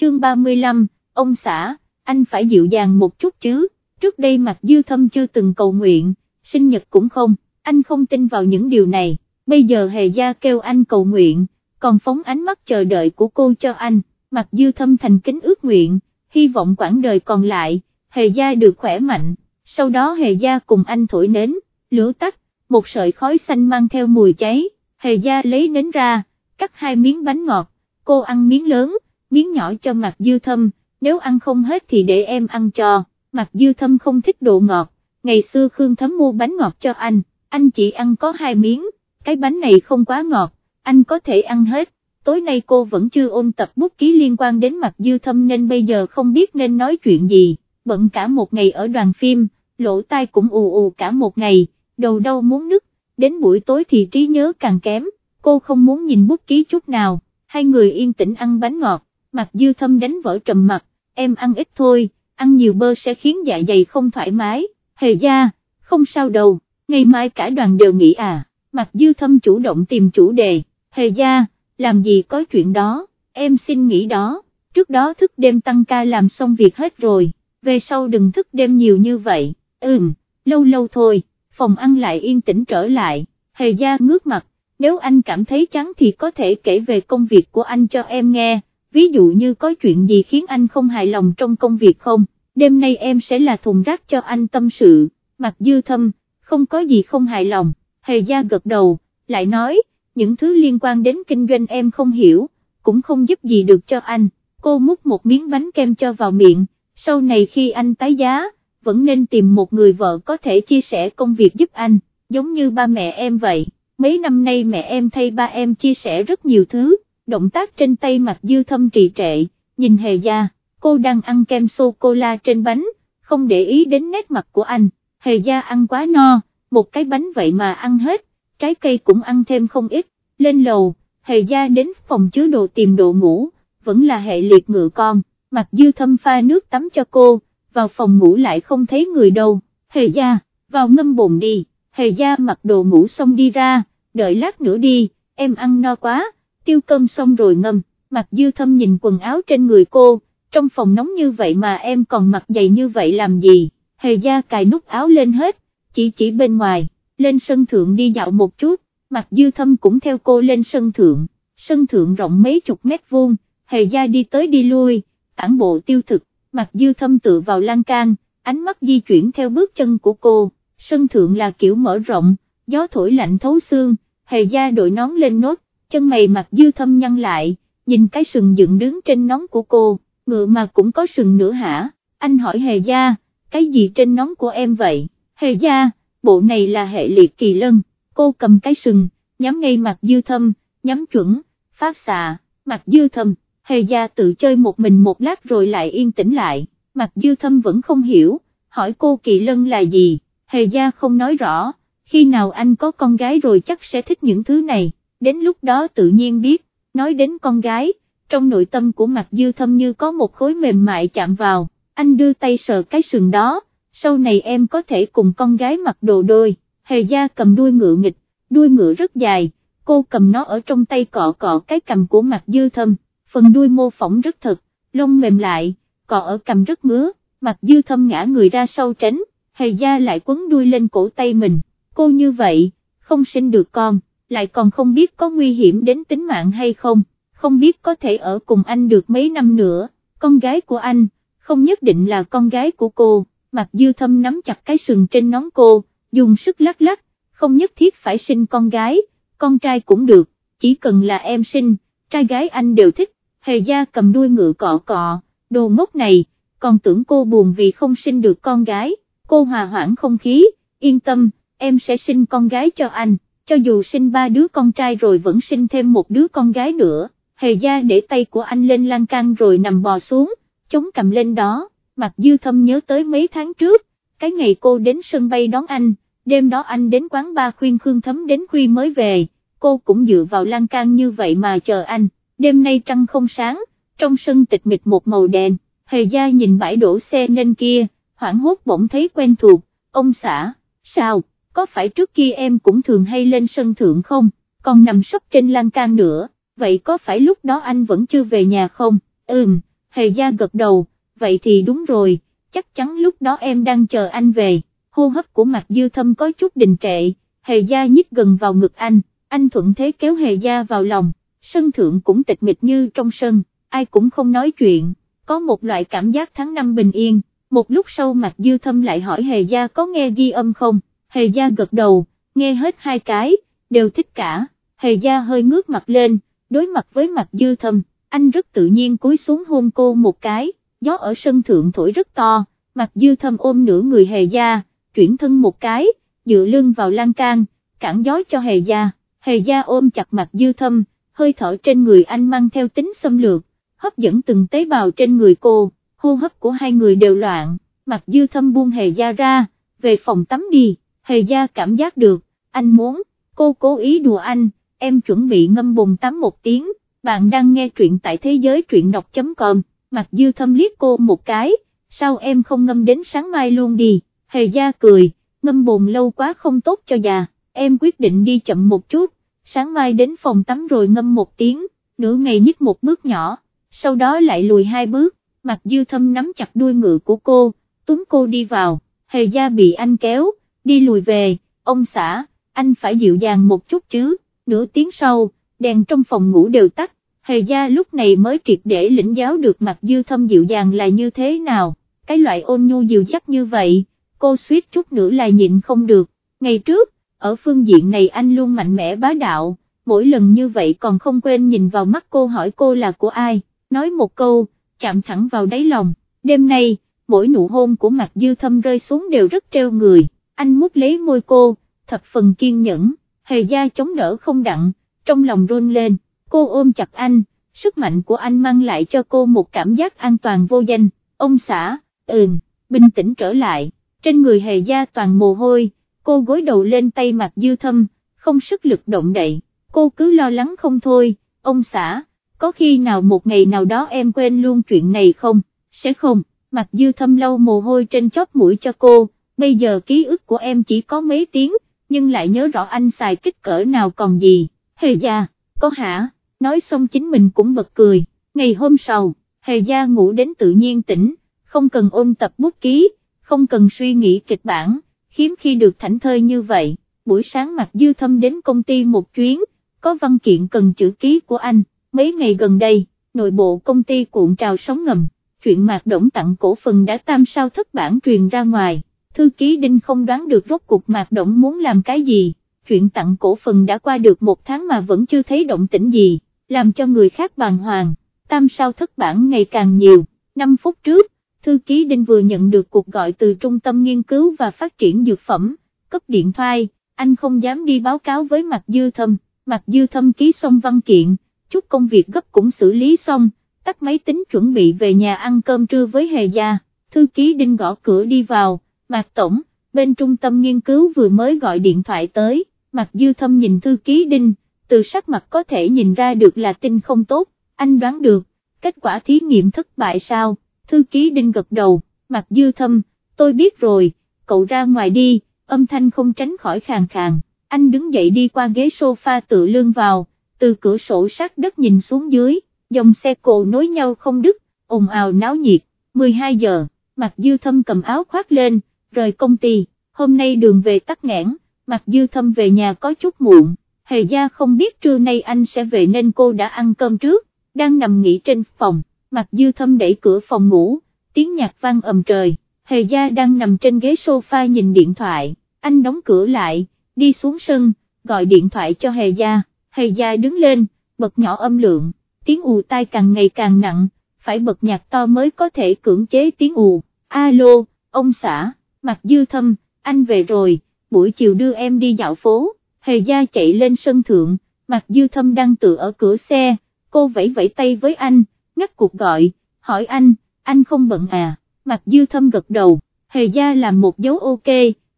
chương 35, ông xã, anh phải dịu dàng một chút chứ, trước đây mặt dư thâm chưa từng cầu nguyện, sinh nhật cũng không, anh không tin vào những điều này, bây giờ hề gia kêu anh cầu nguyện, còn phóng ánh mắt chờ đợi của cô cho anh, mặt dư thâm thành kính ước nguyện, hy vọng quãng đời còn lại, hề gia được khỏe mạnh, sau đó hề gia cùng anh thổi nến, lửa tắt, một sợi khói xanh mang theo mùi cháy, hề gia lấy nến ra, cắt hai miếng bánh ngọt, cô ăn miếng lớn, miếng nhỏ cho mặt dư thâm, nếu ăn không hết thì để em ăn cho, mặt dư thâm không thích độ ngọt, ngày xưa Khương Thấm mua bánh ngọt cho anh, anh chỉ ăn có hai miếng, cái bánh này không quá ngọt, anh có thể ăn hết, tối nay cô vẫn chưa ôn tập bút ký liên quan đến mặt dư thâm nên bây giờ không biết nên nói chuyện gì, bận cả một ngày ở đoàn phim, lỗ tai cũng ù ù cả một ngày, đầu đau muốn nứt, đến buổi tối thì trí nhớ càng kém, cô không muốn nhìn bút ký chút nào, hai người yên tĩnh ăn bánh ngọt, mặt dư thâm đánh vỡ trầm mặt, em ăn ít thôi, ăn nhiều bơ sẽ khiến dạ dày không thoải mái, hề gia, không sao đâu, ngày mai cả đoàn đều nghỉ à, mặt dư thâm chủ động tìm chủ đề, hề gia, làm gì có chuyện đó, em xin nghỉ đó, trước đó thức đêm tăng ca làm xong việc hết rồi, về sau đừng thức đêm nhiều như vậy, ừm, lâu lâu thôi, phòng ăn lại yên tĩnh trở lại, hề gia ngước mặt, nếu anh cảm thấy chán thì có thể kể về công việc của anh cho em nghe, ví dụ như có chuyện gì khiến anh không hài lòng trong công việc không, đêm nay em sẽ là thùng rác cho anh tâm sự, mặt dư thâm, không có gì không hài lòng, hề gia gật đầu, lại nói, những thứ liên quan đến kinh doanh em không hiểu, cũng không giúp gì được cho anh, cô múc một miếng bánh kem cho vào miệng, sau này khi anh tái giá, vẫn nên tìm một người vợ có thể chia sẻ công việc giúp anh, giống như ba mẹ em vậy, mấy năm nay mẹ em thay ba em chia sẻ rất nhiều thứ, động tác trên tay mặt dư thâm trì trệ, nhìn hề gia, cô đang ăn kem sô-cô-la trên bánh, không để ý đến nét mặt của anh, hề gia ăn quá no, một cái bánh vậy mà ăn hết, trái cây cũng ăn thêm không ít, lên lầu, hề gia đến phòng chứa đồ tìm đồ ngủ, vẫn là hệ liệt ngựa con, mặt dư thâm pha nước tắm cho cô, vào phòng ngủ lại không thấy người đâu, hề gia, vào ngâm bồn đi, hề gia mặc đồ ngủ xong đi ra, đợi lát nữa đi, em ăn no quá, tiêu cơm xong rồi ngâm, mặt dư thâm nhìn quần áo trên người cô, trong phòng nóng như vậy mà em còn mặc giày như vậy làm gì, hề gia cài nút áo lên hết, chỉ chỉ bên ngoài, lên sân thượng đi dạo một chút, mặt dư thâm cũng theo cô lên sân thượng, sân thượng rộng mấy chục mét vuông, hề gia đi tới đi lui, tản bộ tiêu thực, mặt dư thâm tự vào lan can, ánh mắt di chuyển theo bước chân của cô, sân thượng là kiểu mở rộng, gió thổi lạnh thấu xương, hề gia đội nón lên nốt, chân mày mặt dư thâm nhăn lại, nhìn cái sừng dựng đứng trên nón của cô, ngựa mà cũng có sừng nữa hả, anh hỏi hề gia, cái gì trên nón của em vậy, hề gia, bộ này là hệ liệt kỳ lân, cô cầm cái sừng, nhắm ngay mặt dư thâm, nhắm chuẩn, phát xạ, mặt dư thâm, hề gia tự chơi một mình một lát rồi lại yên tĩnh lại, mặt dư thâm vẫn không hiểu, hỏi cô kỳ lân là gì, hề gia không nói rõ, khi nào anh có con gái rồi chắc sẽ thích những thứ này, đến lúc đó tự nhiên biết, nói đến con gái, trong nội tâm của Mạc dư thâm như có một khối mềm mại chạm vào, anh đưa tay sờ cái sừng đó, sau này em có thể cùng con gái mặc đồ đôi, hề gia cầm đuôi ngựa nghịch, đuôi ngựa rất dài, cô cầm nó ở trong tay cọ cọ cái cầm của Mạc dư thâm, phần đuôi mô phỏng rất thật, lông mềm lại, cọ ở cầm rất ngứa, Mạc dư thâm ngã người ra sau tránh, hề gia lại quấn đuôi lên cổ tay mình, cô như vậy, không sinh được con, lại còn không biết có nguy hiểm đến tính mạng hay không, không biết có thể ở cùng anh được mấy năm nữa, con gái của anh, không nhất định là con gái của cô, mặt dư thâm nắm chặt cái sừng trên nón cô, dùng sức lắc lắc, không nhất thiết phải sinh con gái, con trai cũng được, chỉ cần là em sinh, trai gái anh đều thích, hề gia cầm đuôi ngựa cọ cọ, đồ ngốc này, còn tưởng cô buồn vì không sinh được con gái, cô hòa hoãn không khí, yên tâm, em sẽ sinh con gái cho anh, cho dù sinh ba đứa con trai rồi vẫn sinh thêm một đứa con gái nữa, hề gia để tay của anh lên lan can rồi nằm bò xuống, chống cầm lên đó, mặt dư thâm nhớ tới mấy tháng trước, cái ngày cô đến sân bay đón anh, đêm đó anh đến quán ba khuyên Khương Thấm đến khuya mới về, cô cũng dựa vào lan can như vậy mà chờ anh, đêm nay trăng không sáng, trong sân tịch mịch một màu đèn, hề gia nhìn bãi đổ xe nên kia, hoảng hốt bỗng thấy quen thuộc, ông xã, sao, có phải trước kia em cũng thường hay lên sân thượng không, còn nằm sấp trên lan can nữa, vậy có phải lúc đó anh vẫn chưa về nhà không, ừm, Hề gia gật đầu, vậy thì đúng rồi, chắc chắn lúc đó em đang chờ anh về, hô hấp của mặt dư thâm có chút đình trệ, hề gia nhích gần vào ngực anh, anh thuận thế kéo hề gia vào lòng, sân thượng cũng tịch mịch như trong sân, ai cũng không nói chuyện, có một loại cảm giác tháng năm bình yên, một lúc sau mặt dư thâm lại hỏi hề gia có nghe ghi âm không, hề gia gật đầu, nghe hết hai cái, đều thích cả, hề gia hơi ngước mặt lên, đối mặt với mặt dư thâm, anh rất tự nhiên cúi xuống hôn cô một cái, gió ở sân thượng thổi rất to, mặt dư thâm ôm nửa người hề gia, chuyển thân một cái, dựa lưng vào lan can, cản gió cho hề gia, hề gia ôm chặt mặt dư thâm, hơi thở trên người anh mang theo tính xâm lược, hấp dẫn từng tế bào trên người cô, hô hấp của hai người đều loạn, mặt dư thâm buông hề gia ra, về phòng tắm đi, hề gia cảm giác được, anh muốn, cô cố ý đùa anh, em chuẩn bị ngâm bồn tắm một tiếng, bạn đang nghe truyện tại thế giới truyện đọc.com, Mặc dư thâm liếc cô một cái, sao em không ngâm đến sáng mai luôn đi, hề gia cười, ngâm bồn lâu quá không tốt cho già, em quyết định đi chậm một chút, sáng mai đến phòng tắm rồi ngâm một tiếng, nửa ngày nhích một bước nhỏ, sau đó lại lùi hai bước, Mặc dư thâm nắm chặt đuôi ngựa của cô, túm cô đi vào, hề gia bị anh kéo, đi lùi về, ông xã, anh phải dịu dàng một chút chứ, nửa tiếng sau, đèn trong phòng ngủ đều tắt, hề gia lúc này mới triệt để lĩnh giáo được mặt dư thâm dịu dàng là như thế nào, cái loại ôn nhu dịu dắt như vậy, cô suýt chút nữa là nhịn không được, ngày trước, ở phương diện này anh luôn mạnh mẽ bá đạo, mỗi lần như vậy còn không quên nhìn vào mắt cô hỏi cô là của ai, nói một câu, chạm thẳng vào đáy lòng, đêm nay, mỗi nụ hôn của mặt dư thâm rơi xuống đều rất treo người, anh mút lấy môi cô, thập phần kiên nhẫn, hề gia chống đỡ không đặng, trong lòng run lên, cô ôm chặt anh, sức mạnh của anh mang lại cho cô một cảm giác an toàn vô danh, ông xã, ừm, bình tĩnh trở lại, trên người hề gia toàn mồ hôi, cô gối đầu lên tay mặt dư thâm, không sức lực động đậy, cô cứ lo lắng không thôi, ông xã, có khi nào một ngày nào đó em quên luôn chuyện này không, sẽ không, mặt dư thâm lâu mồ hôi trên chóp mũi cho cô, bây giờ ký ức của em chỉ có mấy tiếng, nhưng lại nhớ rõ anh xài kích cỡ nào còn gì, hề gia, có hả, nói xong chính mình cũng bật cười, ngày hôm sau, hề gia ngủ đến tự nhiên tỉnh, không cần ôn tập bút ký, không cần suy nghĩ kịch bản, hiếm khi được thảnh thơi như vậy, buổi sáng mặt dư thâm đến công ty một chuyến, có văn kiện cần chữ ký của anh, mấy ngày gần đây, nội bộ công ty cuộn trào sóng ngầm, chuyện mạc động tặng cổ phần đã tam sao thất bản truyền ra ngoài, thư ký Đinh không đoán được rốt cuộc mạc động muốn làm cái gì, chuyện tặng cổ phần đã qua được một tháng mà vẫn chưa thấy động tĩnh gì, làm cho người khác bàng hoàng, tam sao thất bản ngày càng nhiều, 5 phút trước, thư ký Đinh vừa nhận được cuộc gọi từ Trung tâm Nghiên cứu và Phát triển Dược phẩm, cấp điện thoại, anh không dám đi báo cáo với Mạc Dư Thâm, Mạc Dư Thâm ký xong văn kiện, chút công việc gấp cũng xử lý xong, tắt máy tính chuẩn bị về nhà ăn cơm trưa với Hề Gia, thư ký Đinh gõ cửa đi vào, Mạc Tổng, bên trung tâm nghiên cứu vừa mới gọi điện thoại tới, Mạc Dư Thâm nhìn thư ký Đinh, từ sắc mặt có thể nhìn ra được là tin không tốt, anh đoán được, kết quả thí nghiệm thất bại sao, thư ký Đinh gật đầu, Mạc Dư Thâm, tôi biết rồi, cậu ra ngoài đi, âm thanh không tránh khỏi khàn khàn, anh đứng dậy đi qua ghế sofa tự lương vào, từ cửa sổ sát đất nhìn xuống dưới, dòng xe cộ nối nhau không đứt, ồn ào náo nhiệt, 12 giờ, Mạc Dư Thâm cầm áo khoác lên, rời công ty, hôm nay đường về tắc nghẽn, Mặc Dư Thâm về nhà có chút muộn, Hề gia không biết trưa nay anh sẽ về nên cô đã ăn cơm trước, đang nằm nghỉ trên phòng, Mặc Dư Thâm đẩy cửa phòng ngủ, tiếng nhạc vang ầm trời, Hề gia đang nằm trên ghế sofa nhìn điện thoại, anh đóng cửa lại, đi xuống sân, gọi điện thoại cho Hề gia, Hề gia đứng lên, bật nhỏ âm lượng, tiếng ù tai càng ngày càng nặng, phải bật nhạc to mới có thể cưỡng chế tiếng ù, alo, ông xã, Mạc Dư Thâm, anh về rồi, buổi chiều đưa em đi dạo phố, Hề gia chạy lên sân thượng, Mạc Dư Thâm đang tự ở cửa xe, cô vẫy vẫy tay với anh, ngắt cuộc gọi, hỏi anh, anh không bận à, Mạc Dư Thâm gật đầu, Hề gia làm một dấu ok,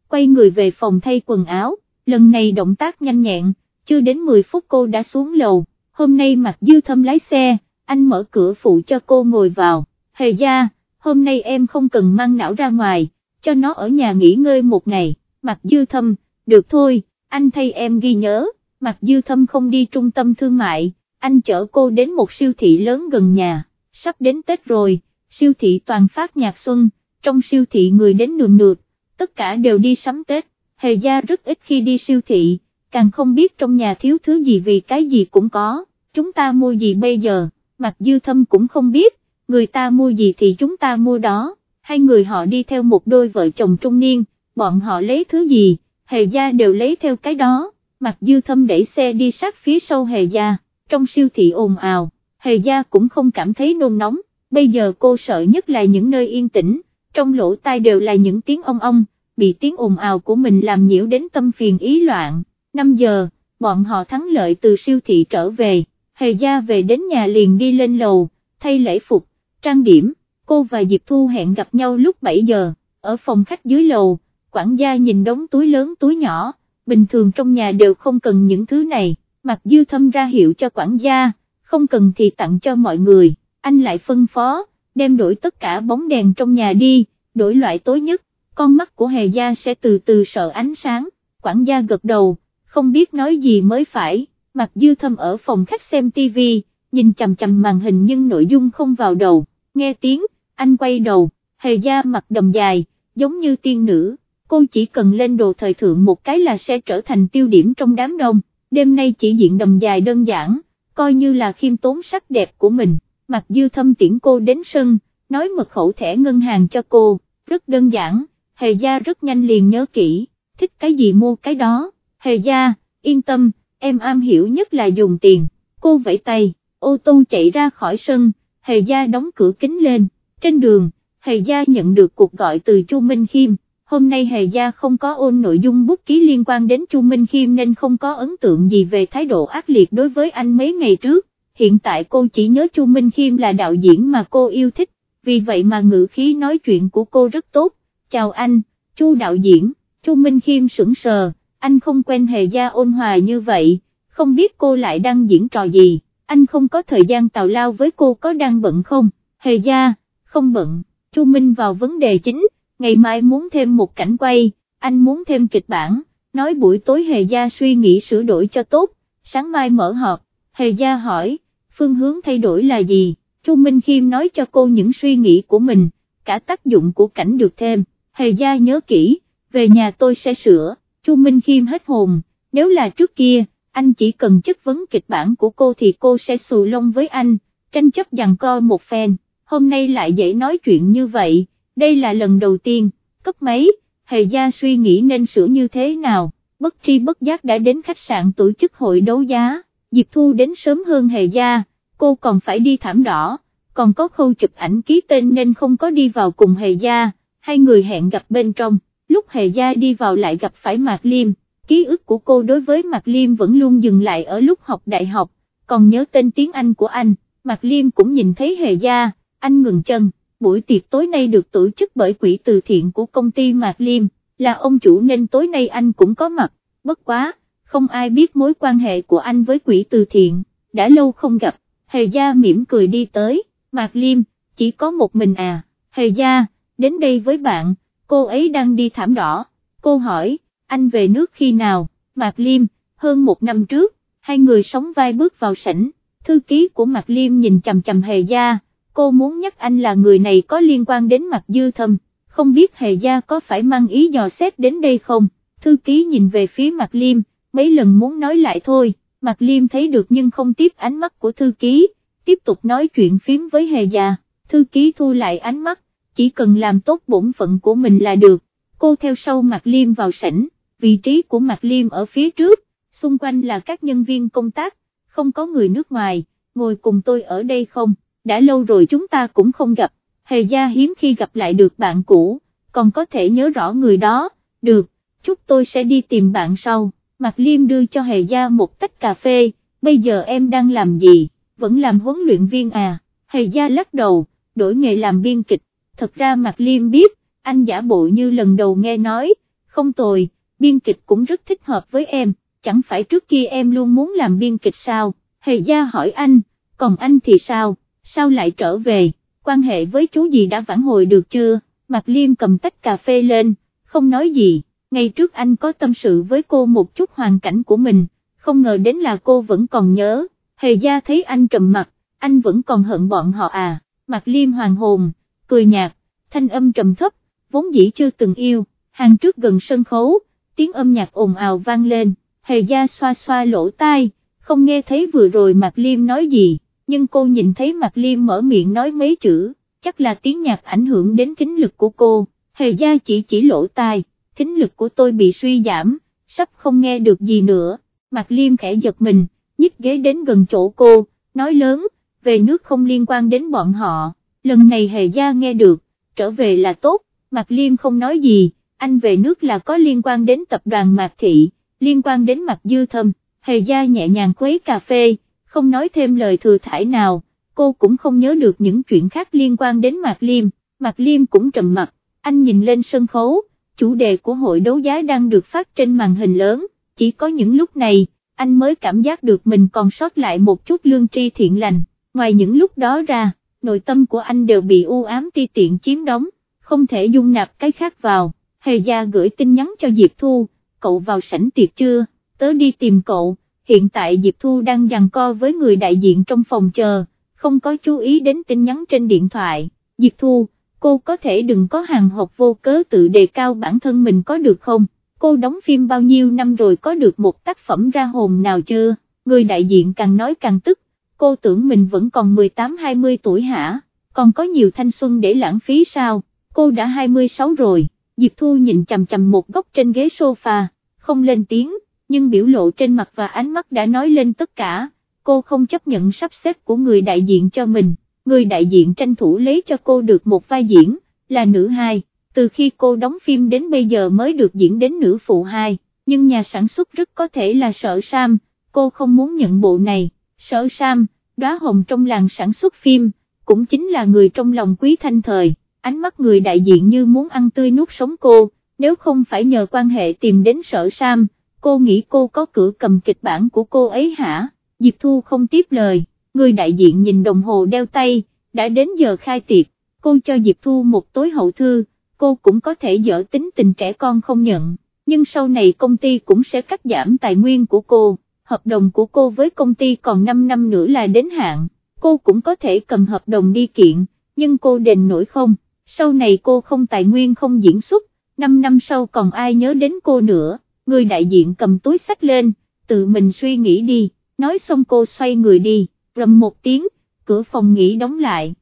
quay người về phòng thay quần áo, lần này động tác nhanh nhẹn, chưa đến 10 phút cô đã xuống lầu, hôm nay Mạc Dư Thâm lái xe, anh mở cửa phụ cho cô ngồi vào, Hề gia, hôm nay em không cần mang não ra ngoài, cho nó ở nhà nghỉ ngơi một ngày, Mạc Dư Thâm, được thôi, anh thay em ghi nhớ, Mạc Dư Thâm không đi trung tâm thương mại, anh chở cô đến một siêu thị lớn gần nhà, sắp đến Tết rồi, siêu thị toàn phát nhạc xuân, trong siêu thị người đến nườm nượp, tất cả đều đi sắm Tết, hề gia rất ít khi đi siêu thị, càng không biết trong nhà thiếu thứ gì vì cái gì cũng có, chúng ta mua gì bây giờ, mặt dư thâm cũng không biết, người ta mua gì thì chúng ta mua đó, hai người họ đi theo một đôi vợ chồng trung niên, bọn họ lấy thứ gì, hề gia đều lấy theo cái đó, mặt dư thâm đẩy xe đi sát phía sau hề gia, trong siêu thị ồn ào, hề gia cũng không cảm thấy nôn nóng, bây giờ cô sợ nhất là những nơi yên tĩnh, trong lỗ tai đều là những tiếng ong ong, bị tiếng ồn ào của mình làm nhiễu đến tâm phiền ý loạn, 5 giờ, bọn họ thắng lợi từ siêu thị trở về, hề gia về đến nhà liền đi lên lầu, thay lễ phục, trang điểm, cô và Diệp Thu hẹn gặp nhau lúc 7 giờ, ở phòng khách dưới lầu, quản gia nhìn đống túi lớn túi nhỏ, bình thường trong nhà đều không cần những thứ này, mặc dư thâm ra hiệu cho quản gia, không cần thì tặng cho mọi người, anh lại phân phó, đem đổi tất cả bóng đèn trong nhà đi, đổi loại tối nhất, con mắt của hề gia sẽ từ từ sợ ánh sáng, quản gia gật đầu, không biết nói gì mới phải, mặc dư thâm ở phòng khách xem tivi, nhìn chằm chằm màn hình nhưng nội dung không vào đầu, nghe tiếng, anh quay đầu, hề gia mặt đầm dài, giống như tiên nữ, cô chỉ cần lên đồ thời thượng một cái là sẽ trở thành tiêu điểm trong đám đông, đêm nay chỉ diện đầm dài đơn giản, coi như là khiêm tốn sắc đẹp của mình, mặc dư thâm tiễn cô đến sân, nói mật khẩu thẻ ngân hàng cho cô, rất đơn giản, hề gia rất nhanh liền nhớ kỹ, thích cái gì mua cái đó, hề gia, yên tâm, em am hiểu nhất là dùng tiền, cô vẫy tay, ô tô chạy ra khỏi sân, hề gia đóng cửa kính lên, trên đường, hề gia nhận được cuộc gọi từ Chu Minh Khiêm, hôm nay hề gia không có ôn nội dung bút ký liên quan đến Chu Minh Khiêm nên không có ấn tượng gì về thái độ ác liệt đối với anh mấy ngày trước, hiện tại cô chỉ nhớ Chu Minh Khiêm là đạo diễn mà cô yêu thích, vì vậy mà ngữ khí nói chuyện của cô rất tốt, chào anh, Chu đạo diễn, Chu Minh Khiêm sững sờ, anh không quen hề gia ôn hòa như vậy, không biết cô lại đang diễn trò gì, anh không có thời gian tào lao với cô có đang bận không, hề gia, không bận, Chu Minh vào vấn đề chính, ngày mai muốn thêm một cảnh quay, anh muốn thêm kịch bản, nói buổi tối hề gia suy nghĩ sửa đổi cho tốt, sáng mai mở họp, hề gia hỏi, phương hướng thay đổi là gì, Chu Minh Khiêm nói cho cô những suy nghĩ của mình, cả tác dụng của cảnh được thêm, hề gia nhớ kỹ, về nhà tôi sẽ sửa, Chu Minh Khiêm hết hồn, nếu là trước kia, anh chỉ cần chất vấn kịch bản của cô thì cô sẽ xù lông với anh, tranh chấp dằn co một phen, hôm nay lại dễ nói chuyện như vậy, đây là lần đầu tiên, cấp mấy, hề gia suy nghĩ nên sửa như thế nào, bất tri bất giác đã đến khách sạn tổ chức hội đấu giá, Diệp Thu đến sớm hơn hề gia, cô còn phải đi thảm đỏ, còn có khâu chụp ảnh ký tên nên không có đi vào cùng hề gia, hai người hẹn gặp bên trong, lúc hề gia đi vào lại gặp phải Mạc Liêm, ký ức của cô đối với Mạc Liêm vẫn luôn dừng lại ở lúc học đại học, còn nhớ tên tiếng Anh của anh, Mạc Liêm cũng nhìn thấy hề gia, anh ngừng chân, buổi tiệc tối nay được tổ chức bởi quỹ từ thiện của công ty Mạc Liêm, là ông chủ nên tối nay anh cũng có mặt, bất quá, không ai biết mối quan hệ của anh với quỹ từ thiện, đã lâu không gặp, hề gia mỉm cười đi tới, Mạc Liêm, chỉ có một mình à, hề gia, đến đây với bạn, cô ấy đang đi thảm đỏ, cô hỏi, anh về nước khi nào, Mạc Liêm, hơn một năm trước, hai người sống vai bước vào sảnh, thư ký của Mạc Liêm nhìn chầm chầm hề gia, cô muốn nhắc anh là người này có liên quan đến mặt dư thâm, không biết hề gia có phải mang ý dò xét đến đây không, thư ký nhìn về phía mặt liêm, mấy lần muốn nói lại thôi, mặt liêm thấy được nhưng không tiếp ánh mắt của thư ký, tiếp tục nói chuyện phím với hề gia, thư ký thu lại ánh mắt, chỉ cần làm tốt bổn phận của mình là được, cô theo sau mặt liêm vào sảnh, vị trí của mặt liêm ở phía trước, xung quanh là các nhân viên công tác, không có người nước ngoài, ngồi cùng tôi ở đây không? Đã lâu rồi chúng ta cũng không gặp, hề gia hiếm khi gặp lại được bạn cũ, còn có thể nhớ rõ người đó, được, chúc tôi sẽ đi tìm bạn sau, Mạc Liêm đưa cho hề gia một tách cà phê, bây giờ em đang làm gì, vẫn làm huấn luyện viên à, hề gia lắc đầu, đổi nghề làm biên kịch, thật ra Mạc Liêm biết, anh giả bộ như lần đầu nghe nói, không tồi, biên kịch cũng rất thích hợp với em, chẳng phải trước kia em luôn muốn làm biên kịch sao, hề gia hỏi anh, còn anh thì sao? Sao lại trở về, quan hệ với chú gì đã vãn hồi được chưa, Mạc Liêm cầm tách cà phê lên, không nói gì, ngày trước anh có tâm sự với cô một chút hoàn cảnh của mình, không ngờ đến là cô vẫn còn nhớ, hề gia thấy anh trầm mặt, anh vẫn còn hận bọn họ à, Mạc Liêm hoàng hồn, cười nhạt, thanh âm trầm thấp, vốn dĩ chưa từng yêu, hàng trước gần sân khấu, tiếng âm nhạc ồn ào vang lên, hề gia xoa xoa lỗ tai, không nghe thấy vừa rồi Mạc Liêm nói gì, nhưng cô nhìn thấy Mạc Liêm mở miệng nói mấy chữ, chắc là tiếng nhạc ảnh hưởng đến thính lực của cô, hề gia chỉ chỉ lỗ tai, thính lực của tôi bị suy giảm, sắp không nghe được gì nữa, Mạc Liêm khẽ giật mình, nhích ghế đến gần chỗ cô, nói lớn, về nước không liên quan đến bọn họ, lần này hề gia nghe được, trở về là tốt, Mạc Liêm không nói gì, anh về nước là có liên quan đến tập đoàn Mạc Thị, liên quan đến Mạc Dư Thâm, hề gia nhẹ nhàng khuấy cà phê, không nói thêm lời thừa thải nào, cô cũng không nhớ được những chuyện khác liên quan đến Mạc Liêm, Mạc Liêm cũng trầm mặt, anh nhìn lên sân khấu, chủ đề của hội đấu giá đang được phát trên màn hình lớn, chỉ có những lúc này, anh mới cảm giác được mình còn sót lại một chút lương tri thiện lành, ngoài những lúc đó ra, nội tâm của anh đều bị u ám ti tiện chiếm đóng, không thể dung nạp cái khác vào, hề gia gửi tin nhắn cho Diệp Thu, cậu vào sảnh tiệc chưa, tớ đi tìm cậu, hiện tại Diệp Thu đang giằng co với người đại diện trong phòng chờ, không có chú ý đến tin nhắn trên điện thoại, Diệp Thu, cô có thể đừng có hàng học vô cớ tự đề cao bản thân mình có được không, cô đóng phim bao nhiêu năm rồi có được một tác phẩm ra hồn nào chưa, người đại diện càng nói càng tức, cô tưởng mình vẫn còn 18-20 tuổi hả, còn có nhiều thanh xuân để lãng phí sao, cô đã 26 rồi, Diệp Thu nhìn chầm chầm một góc trên ghế sofa, không lên tiếng, nhưng biểu lộ trên mặt và ánh mắt đã nói lên tất cả, cô không chấp nhận sắp xếp của người đại diện cho mình, người đại diện tranh thủ lấy cho cô được một vai diễn, là nữ hai, từ khi cô đóng phim đến bây giờ mới được diễn đến nữ phụ hai, nhưng nhà sản xuất rất có thể là sợ Sam, cô không muốn nhận bộ này, sợ Sam, đóa hồng trong làng sản xuất phim, cũng chính là người trong lòng quý thanh thời, ánh mắt người đại diện như muốn ăn tươi nuốt sống cô, nếu không phải nhờ quan hệ tìm đến sợ Sam, cô nghĩ cô có cửa cầm kịch bản của cô ấy hả, Diệp Thu không tiếp lời, người đại diện nhìn đồng hồ đeo tay, đã đến giờ khai tiệc, cô cho Diệp Thu một tối hậu thư, cô cũng có thể dở tính tình trẻ con không nhận, nhưng sau này công ty cũng sẽ cắt giảm tài nguyên của cô, hợp đồng của cô với công ty còn 5 năm nữa là đến hạn, cô cũng có thể cầm hợp đồng đi kiện, nhưng cô đền nổi không, sau này cô không tài nguyên không diễn xuất, 5 năm sau còn ai nhớ đến cô nữa, người đại diện cầm túi sách lên, tự mình suy nghĩ đi, nói xong cô xoay người đi, rầm một tiếng, cửa phòng nghỉ đóng lại.